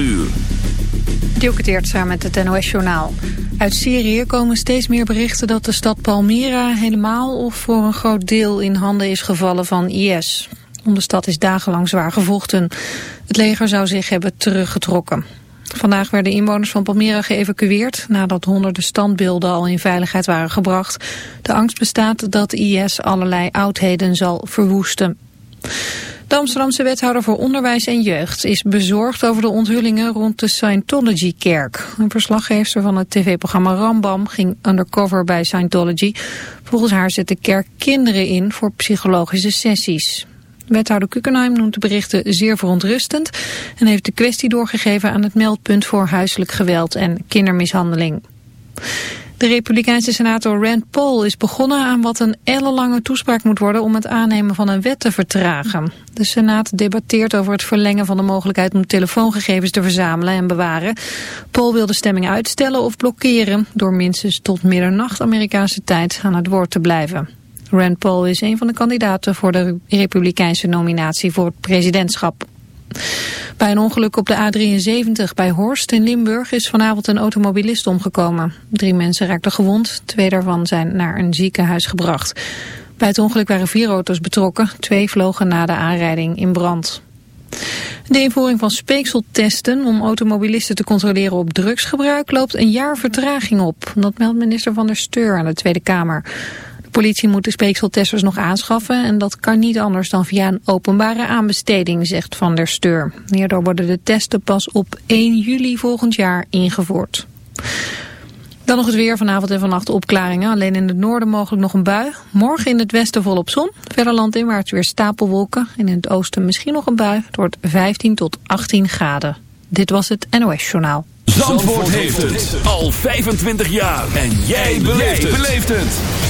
uur. Samen met het NOS-journaal. Uit Syrië komen steeds meer berichten dat de stad Palmyra helemaal of voor een groot deel in handen is gevallen van IS. Om de stad is dagenlang zwaar gevochten. Het leger zou zich hebben teruggetrokken. Vandaag werden inwoners van Palmyra geëvacueerd nadat honderden standbeelden al in veiligheid waren gebracht. De angst bestaat dat IS allerlei oudheden zal verwoesten. De Amsterdamse wethouder voor onderwijs en jeugd is bezorgd over de onthullingen rond de Scientology-kerk. Een verslaggever van het tv-programma Rambam ging undercover bij Scientology. Volgens haar zet de kerk kinderen in voor psychologische sessies. Wethouder Kukenheim noemt de berichten zeer verontrustend en heeft de kwestie doorgegeven aan het meldpunt voor huiselijk geweld en kindermishandeling. De republikeinse senator Rand Paul is begonnen aan wat een ellenlange toespraak moet worden om het aannemen van een wet te vertragen. De senaat debatteert over het verlengen van de mogelijkheid om telefoongegevens te verzamelen en bewaren. Paul wil de stemming uitstellen of blokkeren door minstens tot middernacht Amerikaanse tijd aan het woord te blijven. Rand Paul is een van de kandidaten voor de republikeinse nominatie voor het presidentschap. Bij een ongeluk op de A73 bij Horst in Limburg is vanavond een automobilist omgekomen. Drie mensen raakten gewond, twee daarvan zijn naar een ziekenhuis gebracht. Bij het ongeluk waren vier auto's betrokken, twee vlogen na de aanrijding in brand. De invoering van speekseltesten om automobilisten te controleren op drugsgebruik loopt een jaar vertraging op. Dat meldt minister Van der Steur aan de Tweede Kamer politie moet de speekseltesters nog aanschaffen en dat kan niet anders dan via een openbare aanbesteding, zegt Van der Steur. Hierdoor worden de testen pas op 1 juli volgend jaar ingevoerd. Dan nog het weer vanavond en vannacht opklaringen. Alleen in het noorden mogelijk nog een bui. Morgen in het westen volop zon. Verder landinwaarts weer stapelwolken. En in het oosten misschien nog een bui. Het wordt 15 tot 18 graden. Dit was het NOS Journaal. Zandvoort, heeft het al 25 jaar. En jij beleeft het.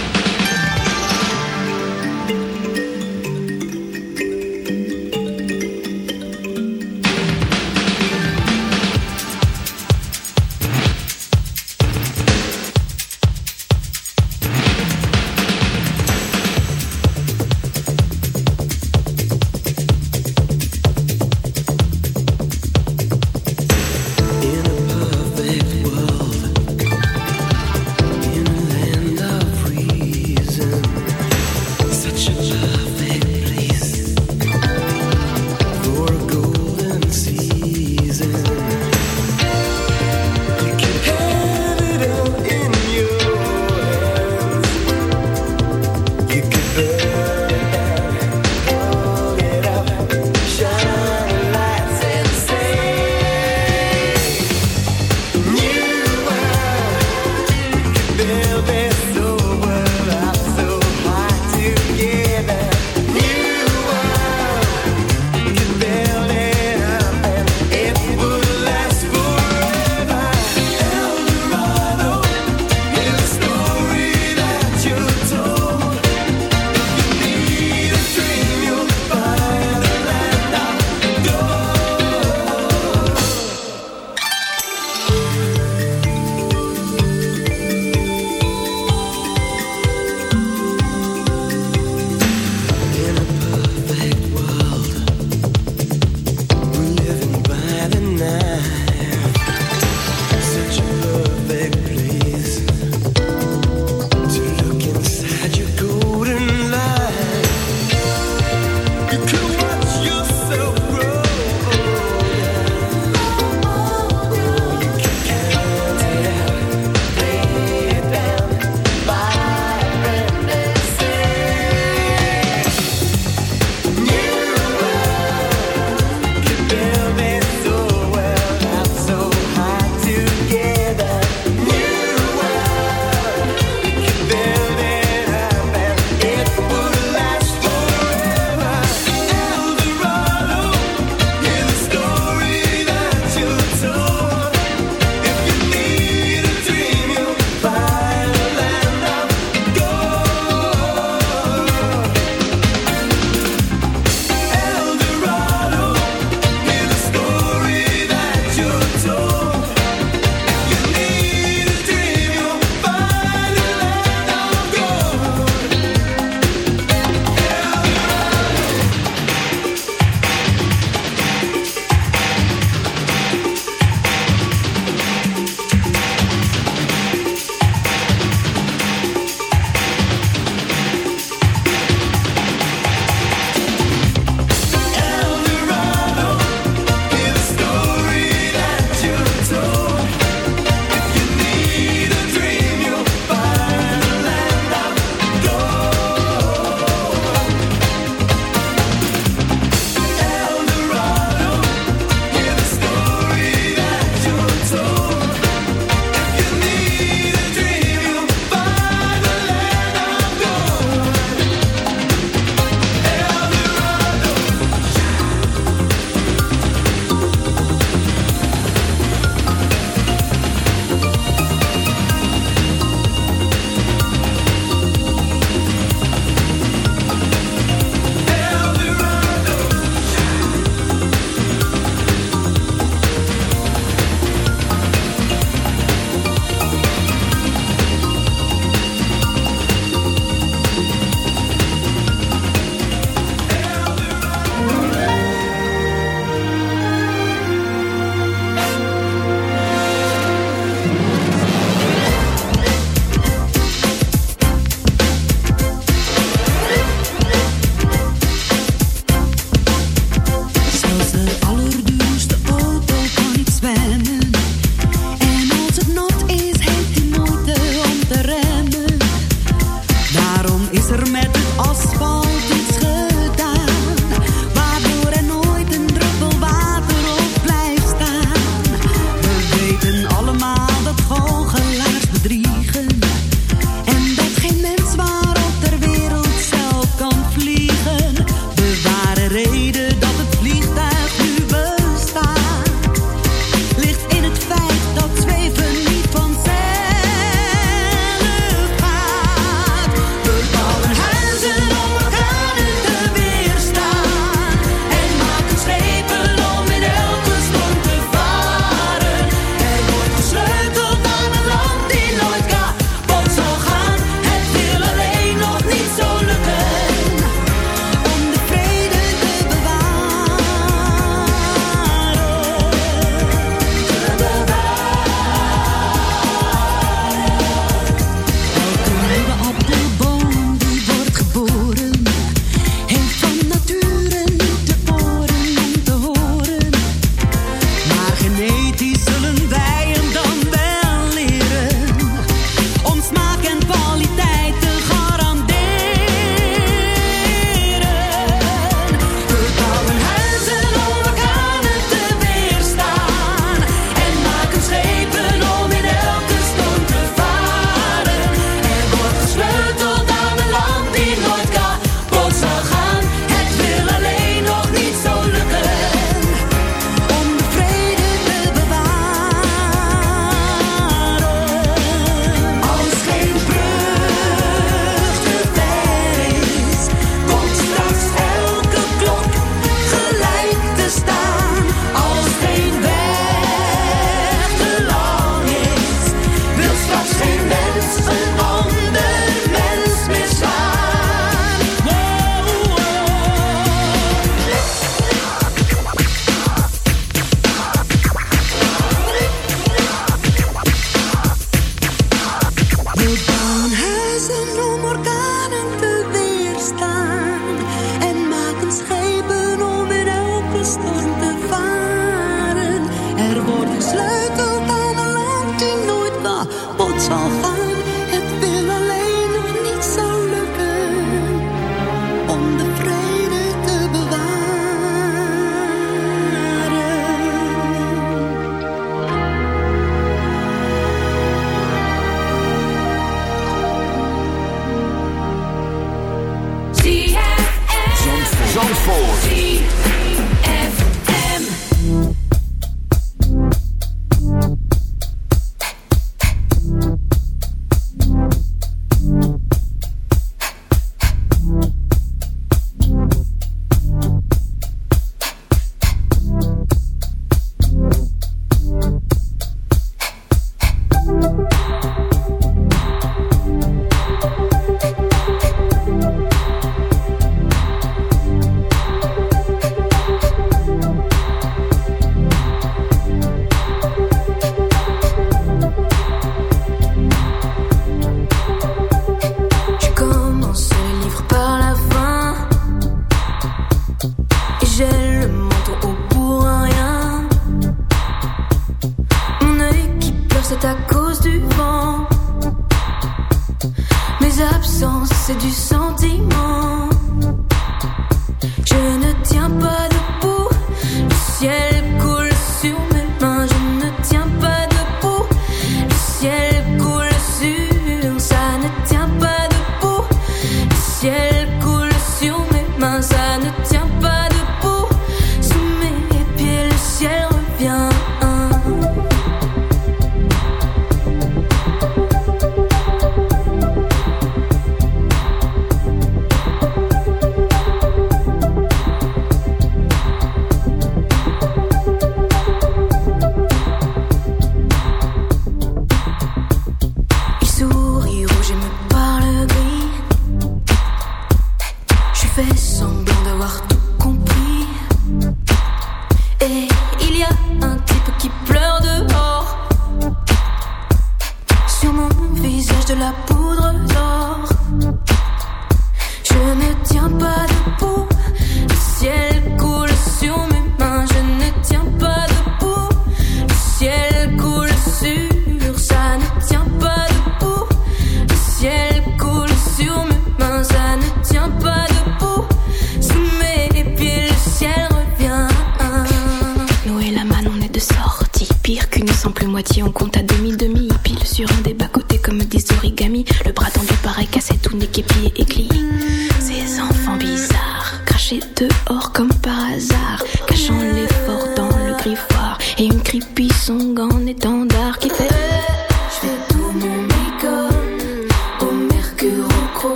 fait sans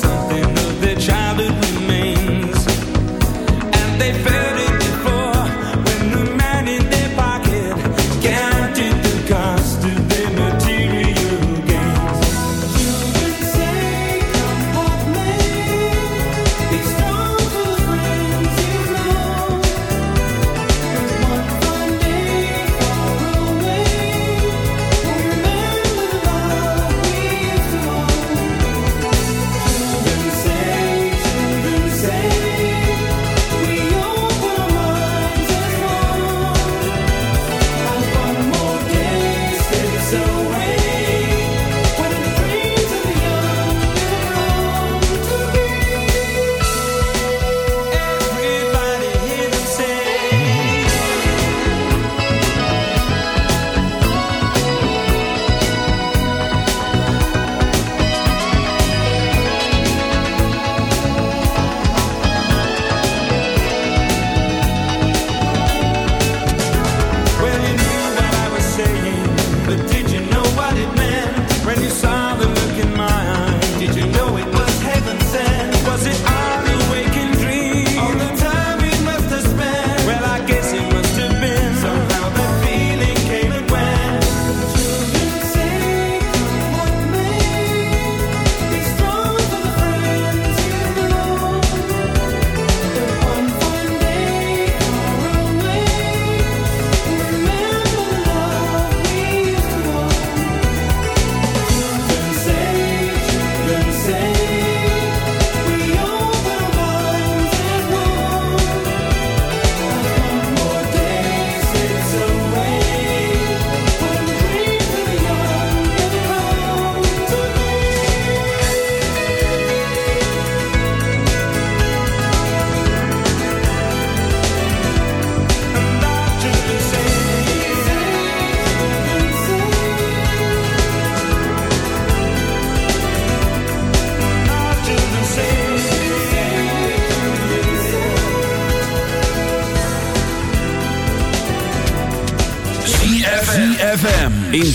something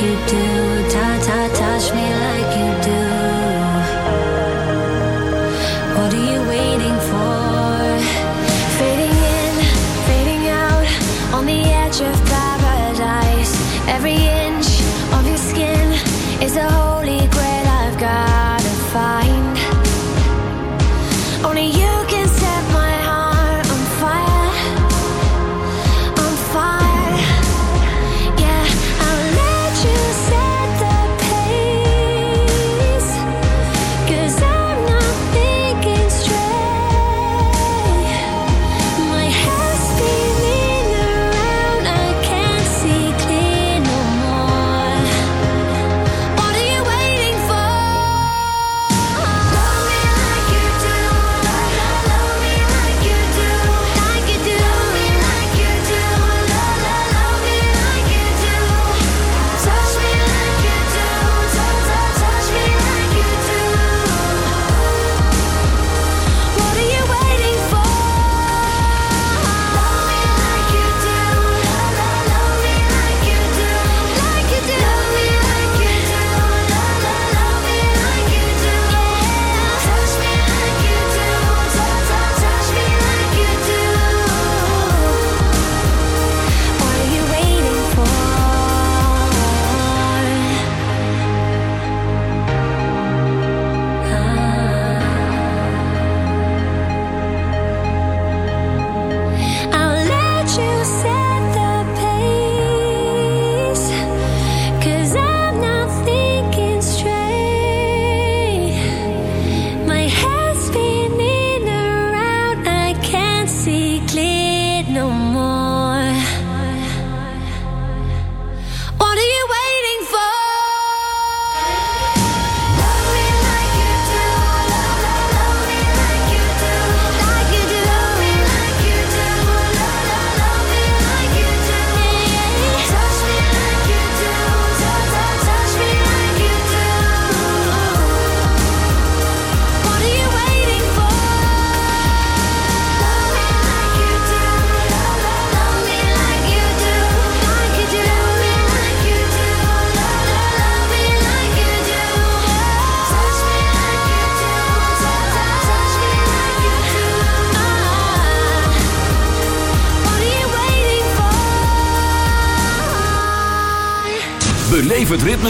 you do.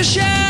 ricochet.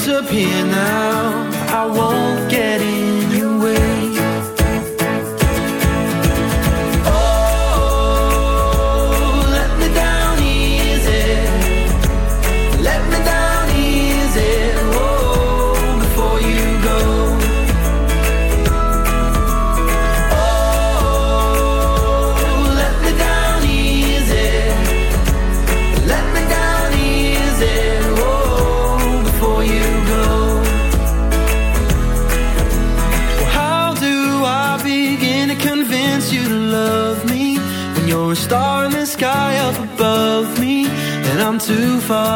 disappear now. I won't